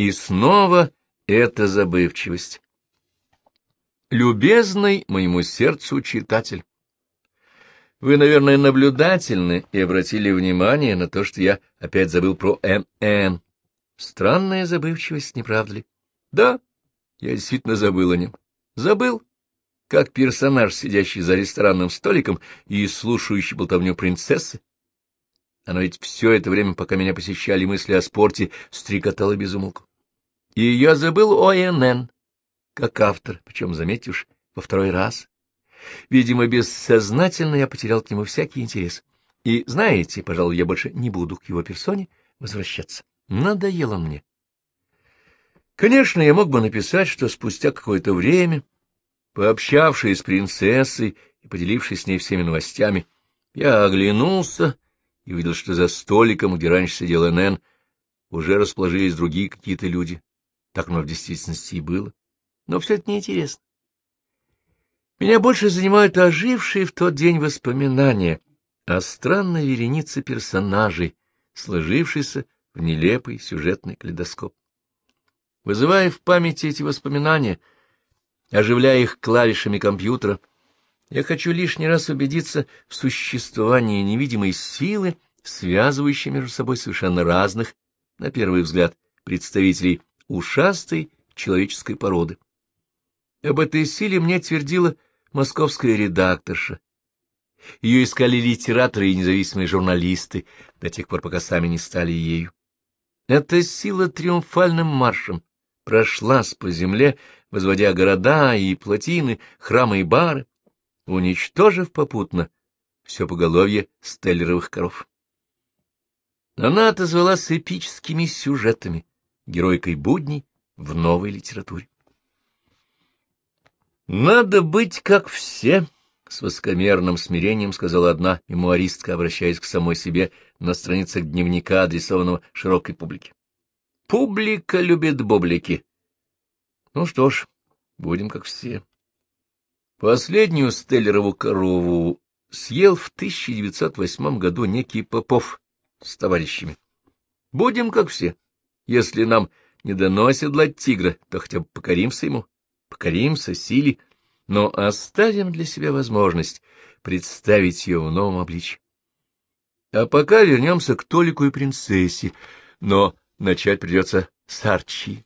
И снова эта забывчивость. Любезный моему сердцу читатель, вы, наверное, наблюдательны и обратили внимание на то, что я опять забыл про Н.Н. Странная забывчивость, не правда ли? Да, я действительно забыл о нем. Забыл, как персонаж, сидящий за ресторанным столиком и слушающий болтовню принцессы. Оно ведь все это время, пока меня посещали мысли о спорте, стрекотало безумолку. И я забыл о Н.Н. как автор, причем, заметьте уж, во второй раз. Видимо, бессознательно я потерял к нему всякий интерес. И, знаете, пожалуй, я больше не буду к его персоне возвращаться. Надоело мне. Конечно, я мог бы написать, что спустя какое-то время, пообщавшись с принцессой и поделившись с ней всеми новостями, я оглянулся и увидел, что за столиком, где раньше сидел Нэн, уже расположились другие какие-то люди. Так оно в действительности и было. Но все это неинтересно. Меня больше занимают ожившие в тот день воспоминания о странной веренице персонажей, сложившейся в нелепый сюжетный калейдоскоп. Вызывая в памяти эти воспоминания, оживляя их клавишами компьютера, я хочу лишний раз убедиться в существовании невидимой силы, связывающей между собой совершенно разных, на первый взгляд, представителей ушастой человеческой породы. Об этой силе мне твердила московская редакторша. Ее искали литераторы и независимые журналисты до тех пор, пока сами не стали ею. Эта сила триумфальным маршем прошлась по земле, возводя города и плотины, храмы и бары, уничтожив попутно все поголовье стеллеровых коров. Она отозвалась эпическими сюжетами, геройкой будней в новой литературе. «Надо быть как все», — с воскомерным смирением сказала одна мемуаристка, обращаясь к самой себе на страницах дневника, адресованного широкой публике. «Публика любит боблики». Ну что ж, будем как все. Последнюю Стеллерову корову съел в 1908 году некий Попов с товарищами. Будем как все. Если нам не дано седлать тигра, то хотя бы покоримся ему покоримся силе, но оставим для себя возможность представить ее в новом обличье. А пока вернемся к Толику и принцессе, но начать придется с Арчи.